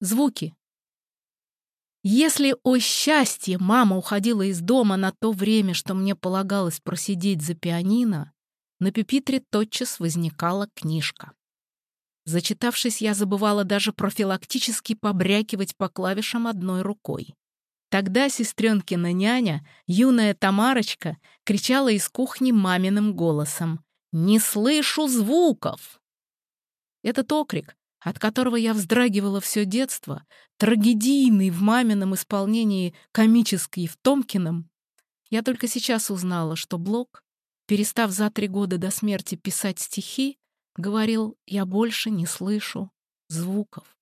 Звуки. Если, о счастье, мама уходила из дома на то время, что мне полагалось просидеть за пианино, на пюпитре тотчас возникала книжка. Зачитавшись, я забывала даже профилактически побрякивать по клавишам одной рукой. Тогда сестренкина няня, юная Тамарочка, кричала из кухни маминым голосом «Не слышу звуков!». Этот окрик, от которого я вздрагивала все детство, трагедийный в мамином исполнении, комический в Томкином, я только сейчас узнала, что Блок, перестав за три года до смерти писать стихи, говорил «Я больше не слышу звуков».